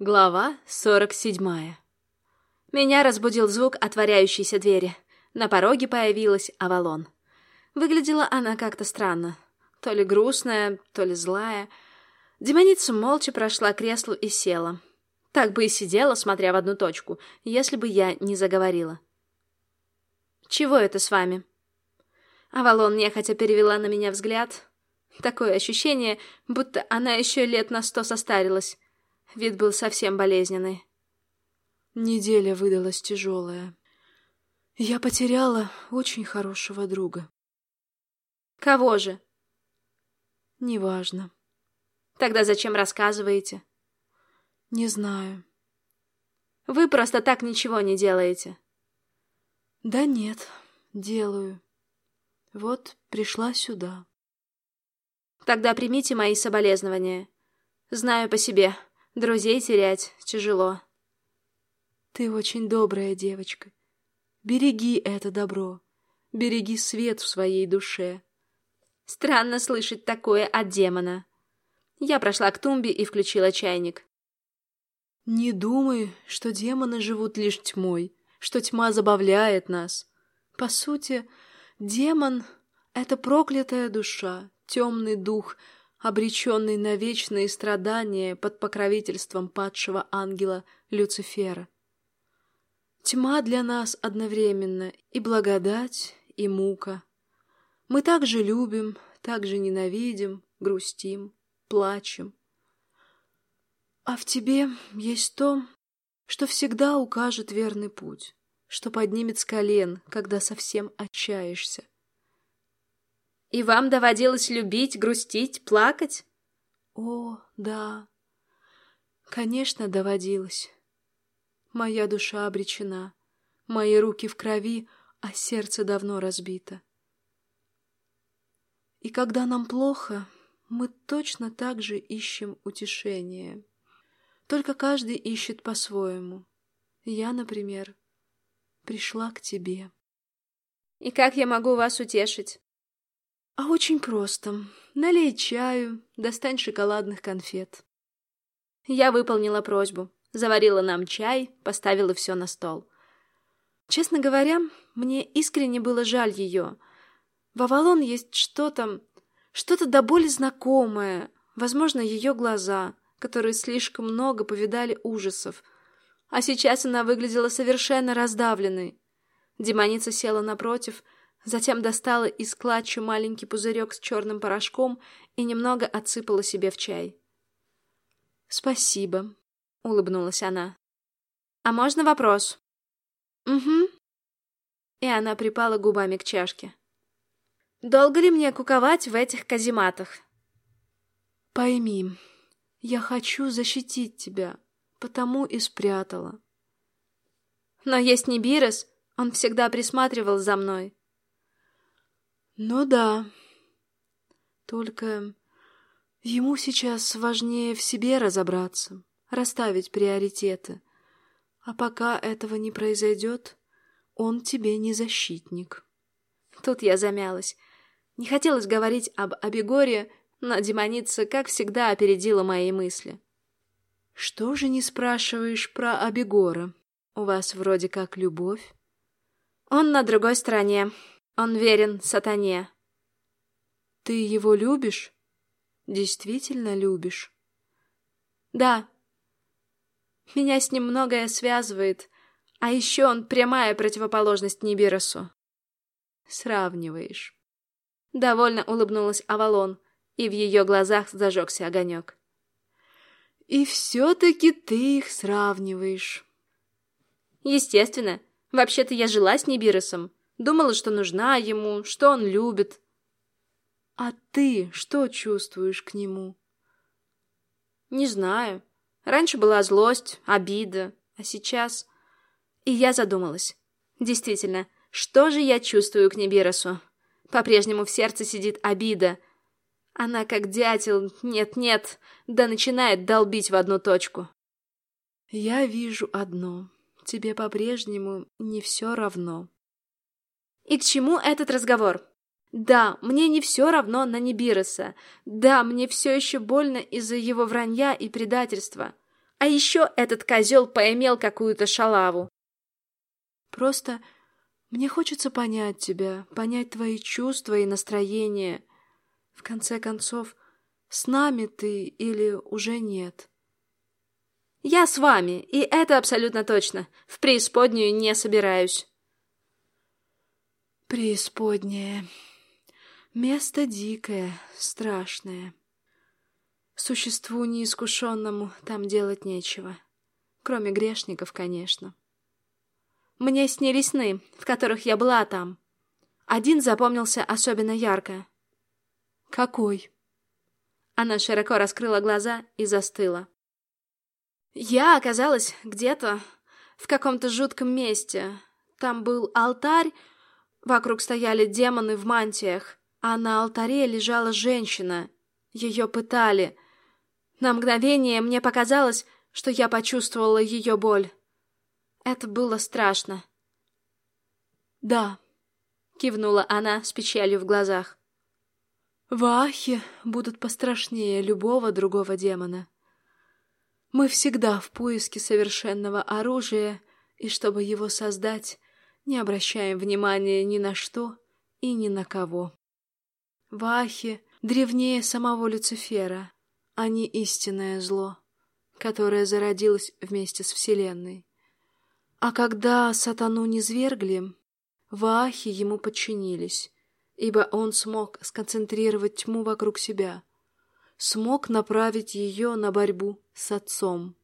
Глава сорок седьмая Меня разбудил звук отворяющейся двери. На пороге появилась Авалон. Выглядела она как-то странно. То ли грустная, то ли злая. Демоница молча прошла креслу и села. Так бы и сидела, смотря в одну точку, если бы я не заговорила. «Чего это с вами?» Авалон нехотя перевела на меня взгляд. Такое ощущение, будто она еще лет на сто состарилась. Вид был совсем болезненный. Неделя выдалась тяжелая. Я потеряла очень хорошего друга. Кого же? Неважно. Тогда зачем рассказываете? Не знаю. Вы просто так ничего не делаете. Да нет, делаю. Вот пришла сюда. Тогда примите мои соболезнования. Знаю по себе, друзей терять тяжело. Ты очень добрая девочка. Береги это добро. Береги свет в своей душе. Странно слышать такое от демона. Я прошла к тумбе и включила чайник. Не думай, что демоны живут лишь тьмой, что тьма забавляет нас. По сути, демон — это проклятая душа, темный дух, обреченный на вечные страдания под покровительством падшего ангела Люцифера. Тьма для нас одновременно и благодать, и мука. Мы также любим, также ненавидим, грустим, плачем. А в тебе есть то, что всегда укажет верный путь, что поднимет с колен, когда совсем отчаешься. И вам доводилось любить, грустить, плакать? О, да. Конечно, доводилось. Моя душа обречена, мои руки в крови, а сердце давно разбито. И когда нам плохо, мы точно так же ищем утешение. Только каждый ищет по-своему. Я, например, пришла к тебе. И как я могу вас утешить? А очень просто. Налей чаю, достань шоколадных конфет. Я выполнила просьбу. Заварила нам чай, поставила все на стол. Честно говоря, мне искренне было жаль ее — в Авалон есть что-то, что-то до боли знакомое, возможно, ее глаза, которые слишком много повидали ужасов. А сейчас она выглядела совершенно раздавленной. Демоница села напротив, затем достала из клатча маленький пузырек с черным порошком и немного отсыпала себе в чай. «Спасибо», — улыбнулась она. «А можно вопрос?» «Угу». И она припала губами к чашке. Долго ли мне куковать в этих казематах? Пойми, я хочу защитить тебя, потому и спрятала. Но есть не Бирос, он всегда присматривал за мной. Ну да. Только ему сейчас важнее в себе разобраться, расставить приоритеты. А пока этого не произойдет, он тебе не защитник. Тут я замялась. Не хотелось говорить об Абегоре, но демоница, как всегда, опередила мои мысли. «Что же не спрашиваешь про Абегора? У вас вроде как любовь». «Он на другой стороне. Он верен сатане». «Ты его любишь? Действительно любишь?» «Да. Меня с ним многое связывает, а еще он прямая противоположность Нибиросу». «Сравниваешь». Довольно улыбнулась Авалон, и в ее глазах зажегся огонек. «И все-таки ты их сравниваешь». «Естественно. Вообще-то я жила с Нибиросом. Думала, что нужна ему, что он любит». «А ты что чувствуешь к нему?» «Не знаю. Раньше была злость, обида, а сейчас...» И я задумалась. Действительно, что же я чувствую к Нибиросу? По-прежнему в сердце сидит обида. Она как дятел, нет-нет, да начинает долбить в одну точку. Я вижу одно. Тебе по-прежнему не все равно. И к чему этот разговор? Да, мне не все равно на Нибироса. Да, мне все еще больно из-за его вранья и предательства. А еще этот козел поимел какую-то шалаву. Просто мне хочется понять тебя, понять твои чувства и настроение. В конце концов, с нами ты или уже нет? Я с вами, и это абсолютно точно. В преисподнюю не собираюсь. Преисподняя. Место дикое, страшное. Существу неискушенному там делать нечего. Кроме грешников, конечно. Мне снились сны, в которых я была там. Один запомнился особенно ярко. «Какой?» Она широко раскрыла глаза и застыла. Я оказалась где-то в каком-то жутком месте. Там был алтарь, вокруг стояли демоны в мантиях, а на алтаре лежала женщина. Ее пытали. На мгновение мне показалось, что я почувствовала ее боль. Это было страшно. «Да», — кивнула она с печалью в глазах. «Вахи будут пострашнее любого другого демона. Мы всегда в поиске совершенного оружия, и чтобы его создать, не обращаем внимания ни на что и ни на кого. Вахи древнее самого Люцифера, не истинное зло, которое зародилось вместе с Вселенной. А когда сатану низвергли, ваахи ему подчинились, ибо он смог сконцентрировать тьму вокруг себя, смог направить ее на борьбу с отцом.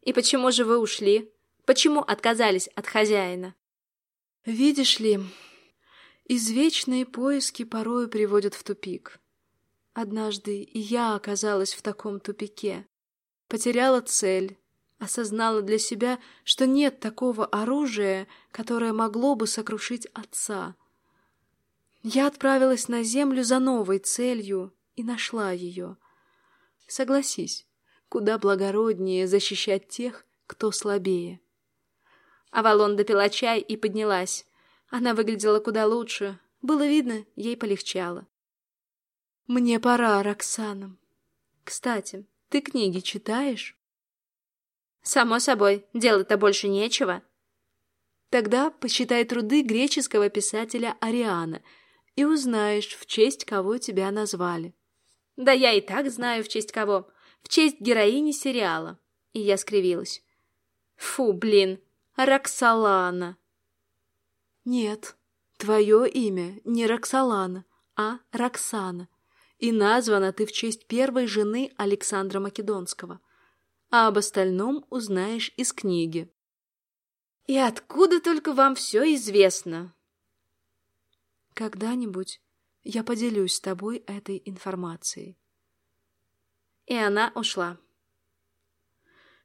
«И почему же вы ушли? Почему отказались от хозяина?» «Видишь ли, извечные поиски порою приводят в тупик. Однажды и я оказалась в таком тупике, потеряла цель, осознала для себя, что нет такого оружия, которое могло бы сокрушить отца. Я отправилась на землю за новой целью и нашла ее. Согласись, куда благороднее защищать тех, кто слабее. Авалон допила чай и поднялась. Она выглядела куда лучше. Было видно, ей полегчало. «Мне пора, Роксана. Кстати, ты книги читаешь?» Само собой, делать-то больше нечего. Тогда посчитай труды греческого писателя Ариана и узнаешь, в честь кого тебя назвали. Да я и так знаю, в честь кого. В честь героини сериала. И я скривилась. Фу, блин, Роксолана. Нет, твое имя не Роксолана, а Роксана. И названа ты в честь первой жены Александра Македонского — а об остальном узнаешь из книги. И откуда только вам все известно? Когда-нибудь я поделюсь с тобой этой информацией. И она ушла.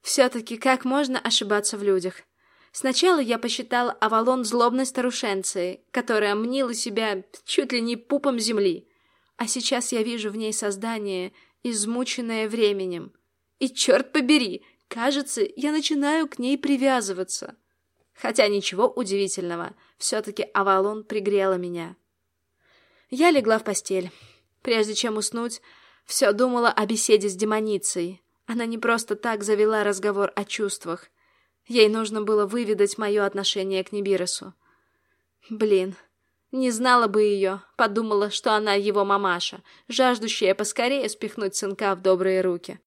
Все-таки как можно ошибаться в людях? Сначала я посчитала Авалон злобной старушенцией, которая мнила себя чуть ли не пупом земли, а сейчас я вижу в ней создание, измученное временем — и черт побери, кажется, я начинаю к ней привязываться. Хотя ничего удивительного, все-таки Авалон пригрела меня. Я легла в постель. Прежде чем уснуть, все думала о беседе с демоницей. Она не просто так завела разговор о чувствах. Ей нужно было выведать мое отношение к Нибиросу. Блин, не знала бы ее, подумала, что она его мамаша, жаждущая поскорее спихнуть сынка в добрые руки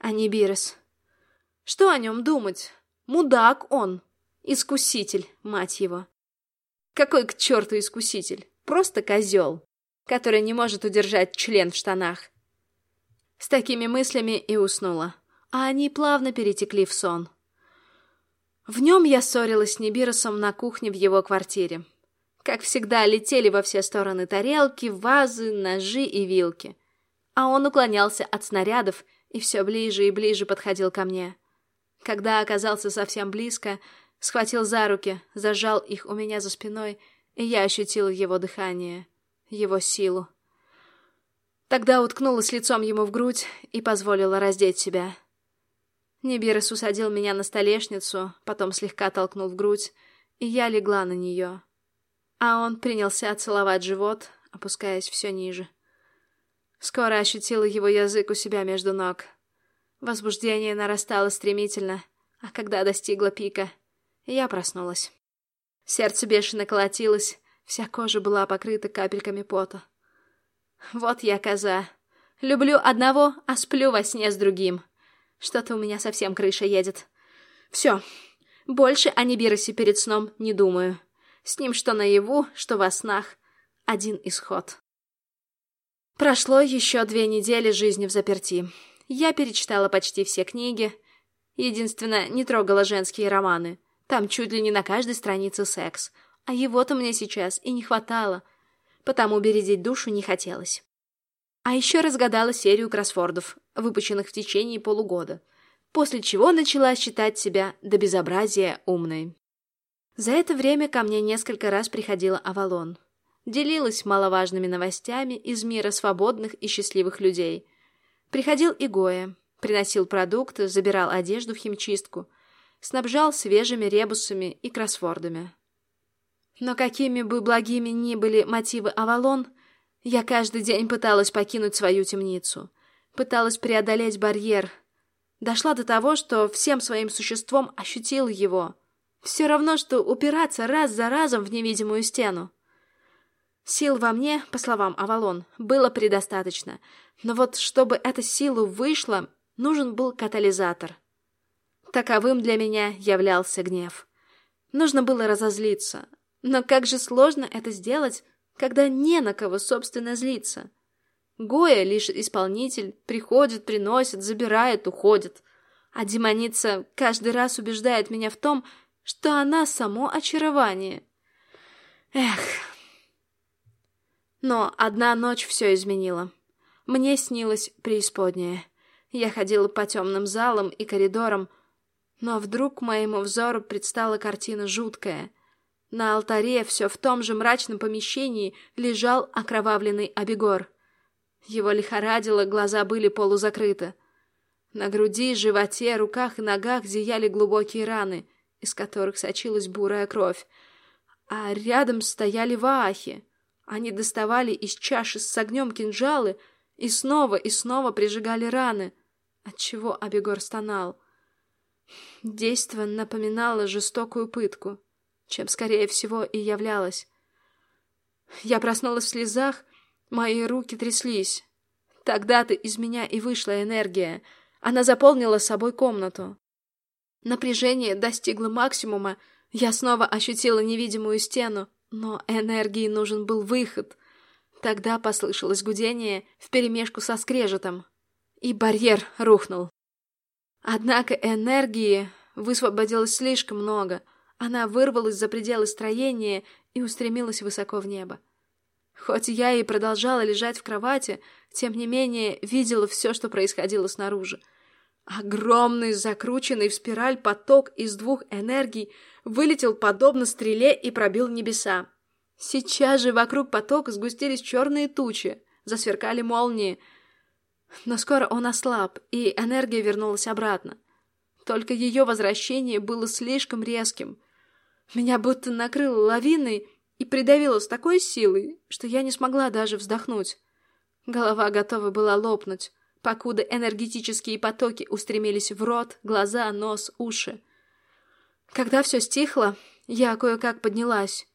а не Бирос. Что о нем думать? Мудак он. Искуситель, мать его. Какой к черту искуситель? Просто козел, который не может удержать член в штанах. С такими мыслями и уснула, а они плавно перетекли в сон. В нем я ссорилась с Небиросом на кухне в его квартире. Как всегда, летели во все стороны тарелки, вазы, ножи и вилки. А он уклонялся от снарядов и все ближе и ближе подходил ко мне. Когда оказался совсем близко, схватил за руки, зажал их у меня за спиной, и я ощутил его дыхание, его силу. Тогда уткнулась лицом ему в грудь и позволила раздеть себя. Нибирос усадил меня на столешницу, потом слегка толкнул в грудь, и я легла на нее. А он принялся целовать живот, опускаясь все ниже. Скоро ощутила его язык у себя между ног. Возбуждение нарастало стремительно, а когда достигло пика, я проснулась. Сердце бешено колотилось, вся кожа была покрыта капельками пота. Вот я коза. Люблю одного, а сплю во сне с другим. Что-то у меня совсем крыша едет. Все. Больше о Нибиросе перед сном не думаю. С ним что наяву, что во снах. Один исход. Прошло еще две недели жизни в заперти. Я перечитала почти все книги. Единственное, не трогала женские романы. Там чуть ли не на каждой странице секс. А его-то мне сейчас и не хватало. Потому бередить душу не хотелось. А еще разгадала серию кроссвордов, выпущенных в течение полугода. После чего начала считать себя до безобразия умной. За это время ко мне несколько раз приходила Авалон. Делилась маловажными новостями из мира свободных и счастливых людей. Приходил и Гоя, приносил продукты, забирал одежду в химчистку, снабжал свежими ребусами и кроссвордами. Но какими бы благими ни были мотивы Авалон, я каждый день пыталась покинуть свою темницу, пыталась преодолеть барьер. Дошла до того, что всем своим существом ощутила его. Все равно, что упираться раз за разом в невидимую стену. Сил во мне, по словам Авалон, было предостаточно, но вот чтобы эта сила вышла, нужен был катализатор. Таковым для меня являлся гнев. Нужно было разозлиться. Но как же сложно это сделать, когда не на кого, собственно, злиться. Гоя лишь исполнитель, приходит, приносит, забирает, уходит. А демоница каждый раз убеждает меня в том, что она само очарование. Эх. Но одна ночь все изменила. Мне снилось преисподнее. Я ходила по темным залам и коридорам, но вдруг моему взору предстала картина жуткая. На алтаре, все в том же мрачном помещении, лежал окровавленный Абегор. Его лихорадило, глаза были полузакрыты. На груди, животе, руках и ногах зияли глубокие раны, из которых сочилась бурая кровь. А рядом стояли ваахи. Они доставали из чаши с огнем кинжалы и снова и снова прижигали раны, отчего Абегор стонал. Действо напоминало жестокую пытку, чем, скорее всего, и являлось. Я проснулась в слезах, мои руки тряслись. Тогда-то из меня и вышла энергия. Она заполнила собой комнату. Напряжение достигло максимума, я снова ощутила невидимую стену, но энергии нужен был выход. Тогда послышалось гудение вперемешку со скрежетом, и барьер рухнул. Однако энергии высвободилось слишком много. Она вырвалась за пределы строения и устремилась высоко в небо. Хоть я и продолжала лежать в кровати, тем не менее видела все, что происходило снаружи. Огромный, закрученный в спираль поток из двух энергий вылетел подобно стреле и пробил небеса. Сейчас же вокруг потока сгустились черные тучи, засверкали молнии — но скоро он ослаб, и энергия вернулась обратно. Только ее возвращение было слишком резким. Меня будто накрыло лавиной и придавило с такой силой, что я не смогла даже вздохнуть. Голова готова была лопнуть, покуда энергетические потоки устремились в рот, глаза, нос, уши. Когда все стихло, я кое-как поднялась.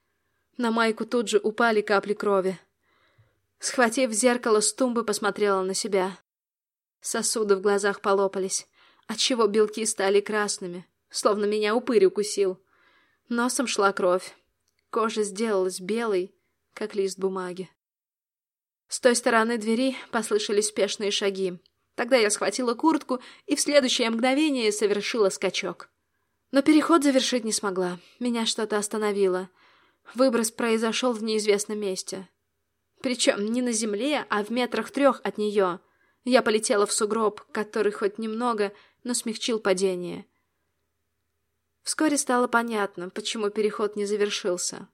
На майку тут же упали капли крови. Схватив зеркало с тумбы, посмотрела на себя. Сосуды в глазах полопались, отчего белки стали красными, словно меня упырь укусил. Носом шла кровь. Кожа сделалась белой, как лист бумаги. С той стороны двери послышались спешные шаги. Тогда я схватила куртку и в следующее мгновение совершила скачок. Но переход завершить не смогла. Меня что-то остановило. Выброс произошел в неизвестном месте. Причем не на земле, а в метрах трех от нее — я полетела в сугроб, который хоть немного, но смягчил падение. Вскоре стало понятно, почему переход не завершился.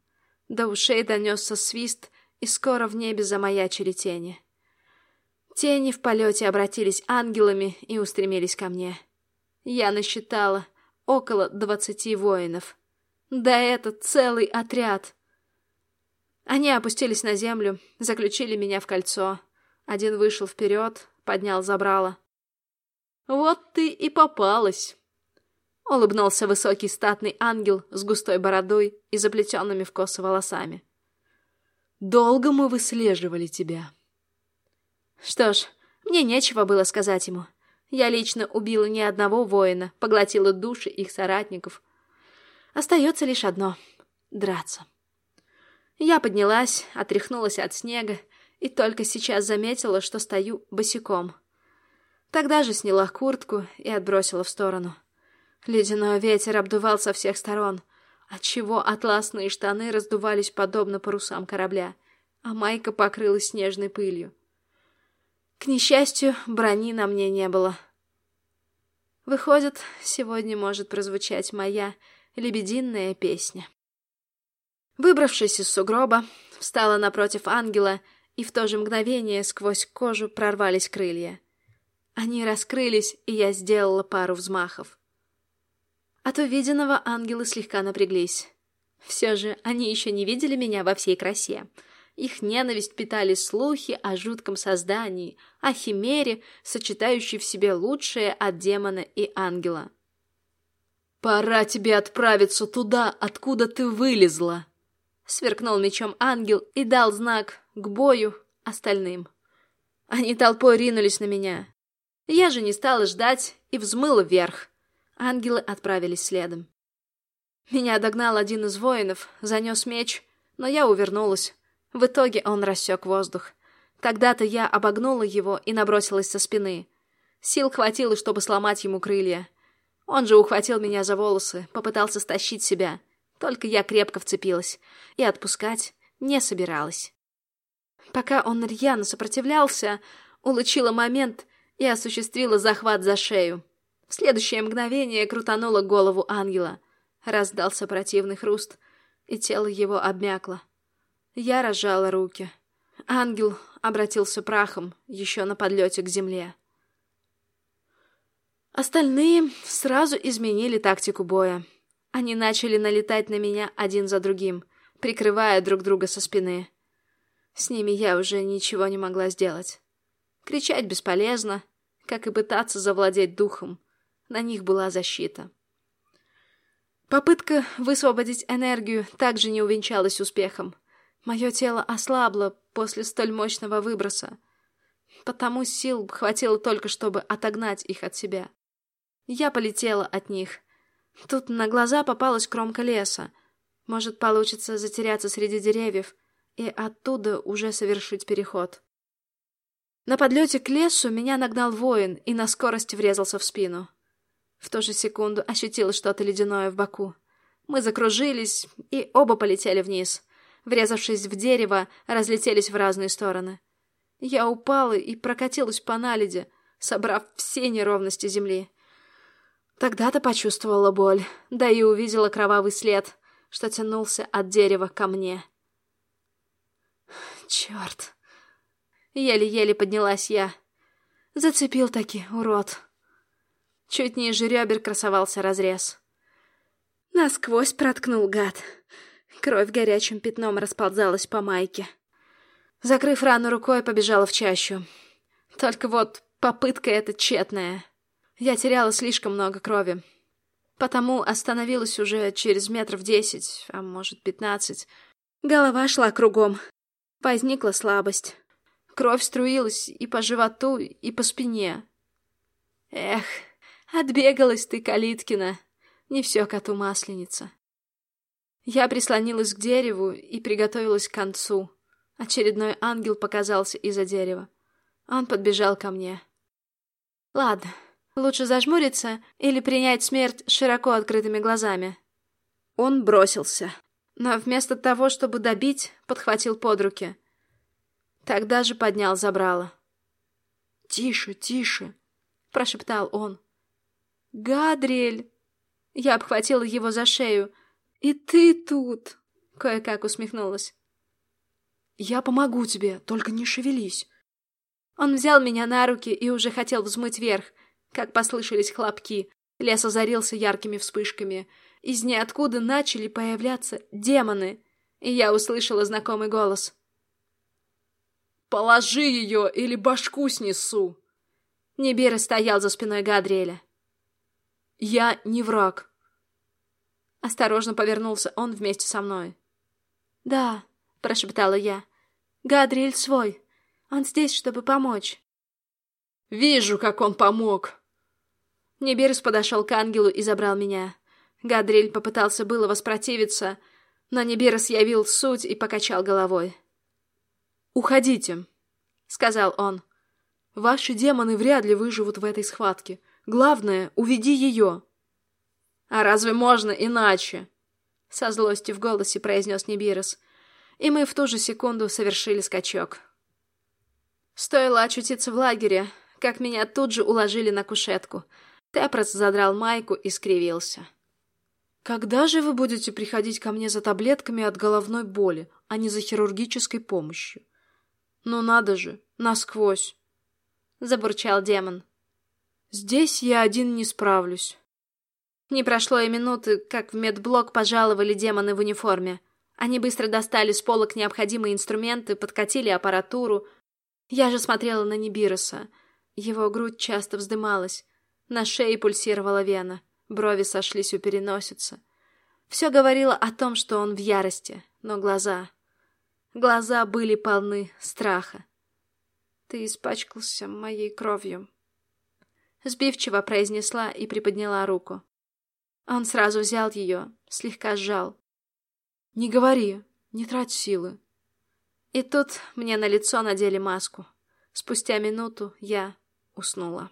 До ушей донесся свист, и скоро в небе замаячили тени. Тени в полете обратились ангелами и устремились ко мне. Я насчитала около двадцати воинов. Да это целый отряд! Они опустились на землю, заключили меня в кольцо. Один вышел вперед, поднял забрало. Вот ты и попалась!» Улыбнулся высокий статный ангел с густой бородой и заплетенными в косы волосами. «Долго мы выслеживали тебя». Что ж, мне нечего было сказать ему. Я лично убила ни одного воина, поглотила души их соратников. Остается лишь одно — драться. Я поднялась, отряхнулась от снега и только сейчас заметила, что стою босиком. Тогда же сняла куртку и отбросила в сторону. Ледяной ветер обдувал со всех сторон, отчего атласные штаны раздувались подобно парусам корабля, а майка покрылась снежной пылью. К несчастью, брони на мне не было. Выходит, сегодня может прозвучать моя лебединая песня. Выбравшись из сугроба, встала напротив ангела, и в то же мгновение сквозь кожу прорвались крылья. Они раскрылись, и я сделала пару взмахов. От увиденного ангелы слегка напряглись. Все же они еще не видели меня во всей красе — их ненависть питали слухи о жутком создании, о химере, сочетающей в себе лучшее от демона и ангела. «Пора тебе отправиться туда, откуда ты вылезла!» Сверкнул мечом ангел и дал знак к бою остальным. Они толпой ринулись на меня. Я же не стала ждать и взмыла вверх. Ангелы отправились следом. Меня догнал один из воинов, занес меч, но я увернулась. В итоге он рассек воздух. Тогда-то я обогнула его и набросилась со спины. Сил хватило, чтобы сломать ему крылья. Он же ухватил меня за волосы, попытался стащить себя. Только я крепко вцепилась и отпускать не собиралась. Пока он рьяно сопротивлялся, улучила момент и осуществила захват за шею. В следующее мгновение крутанула голову ангела. Раздался противный хруст, и тело его обмякло. Я разжала руки. Ангел обратился прахом еще на подлете к земле. Остальные сразу изменили тактику боя. Они начали налетать на меня один за другим, прикрывая друг друга со спины. С ними я уже ничего не могла сделать. Кричать бесполезно, как и пытаться завладеть духом. На них была защита. Попытка высвободить энергию также не увенчалась успехом. Мое тело ослабло после столь мощного выброса. Потому сил хватило только, чтобы отогнать их от себя. Я полетела от них. Тут на глаза попалась кромка леса. Может, получится затеряться среди деревьев и оттуда уже совершить переход. На подлете к лесу меня нагнал воин и на скорости врезался в спину. В ту же секунду ощутила что-то ледяное в боку. Мы закружились и оба полетели вниз — врезавшись в дерево, разлетелись в разные стороны. Я упала и прокатилась по наледи, собрав все неровности земли. Тогда-то почувствовала боль, да и увидела кровавый след, что тянулся от дерева ко мне. Черт! Еле-еле поднялась я. Зацепил таки, урод. Чуть ниже ребер красовался разрез. Насквозь проткнул гад. Кровь горячим пятном расползалась по майке. Закрыв рану рукой, побежала в чащу. Только вот попытка эта тщетная. Я теряла слишком много крови. Потому остановилась уже через метров десять, а может пятнадцать. Голова шла кругом. Возникла слабость. Кровь струилась и по животу, и по спине. Эх, отбегалась ты, Калиткина. Не все коту масленица. Я прислонилась к дереву и приготовилась к концу. Очередной ангел показался из-за дерева. Он подбежал ко мне. Ладно, лучше зажмуриться или принять смерть широко открытыми глазами. Он бросился, но вместо того, чтобы добить, подхватил под руки. Тогда же поднял забрало. «Тише, тише!» — прошептал он. «Гадриэль!» Я обхватила его за шею, «И ты тут!» — кое-как усмехнулась. «Я помогу тебе, только не шевелись!» Он взял меня на руки и уже хотел взмыть вверх, как послышались хлопки. Лес озарился яркими вспышками. Из ниоткуда начали появляться демоны, и я услышала знакомый голос. «Положи ее, или башку снесу!» Небира стоял за спиной Гадриэля. «Я не враг». Осторожно повернулся он вместе со мной. «Да», — прошептала я. «Гадриэль свой. Он здесь, чтобы помочь». «Вижу, как он помог!» Небирс подошел к ангелу и забрал меня. Гадриэль попытался было воспротивиться, но Небирс явил суть и покачал головой. «Уходите», — сказал он. «Ваши демоны вряд ли выживут в этой схватке. Главное, уведи ее». «А разве можно иначе?» Со злостью в голосе произнес Небирос. И мы в ту же секунду совершили скачок. Стоило очутиться в лагере, как меня тут же уложили на кушетку. Тепрос задрал майку и скривился. «Когда же вы будете приходить ко мне за таблетками от головной боли, а не за хирургической помощью?» «Ну надо же, насквозь!» — забурчал демон. «Здесь я один не справлюсь». Не прошло и минуты, как в медблок пожаловали демоны в униформе. Они быстро достали с полок необходимые инструменты, подкатили аппаратуру. Я же смотрела на Нибироса. Его грудь часто вздымалась. На шее пульсировала вена. Брови сошлись у переносицы. Все говорило о том, что он в ярости, но глаза... Глаза были полны страха. «Ты испачкался моей кровью», — сбивчиво произнесла и приподняла руку. Он сразу взял ее, слегка сжал. «Не говори, не трать силы». И тут мне на лицо надели маску. Спустя минуту я уснула.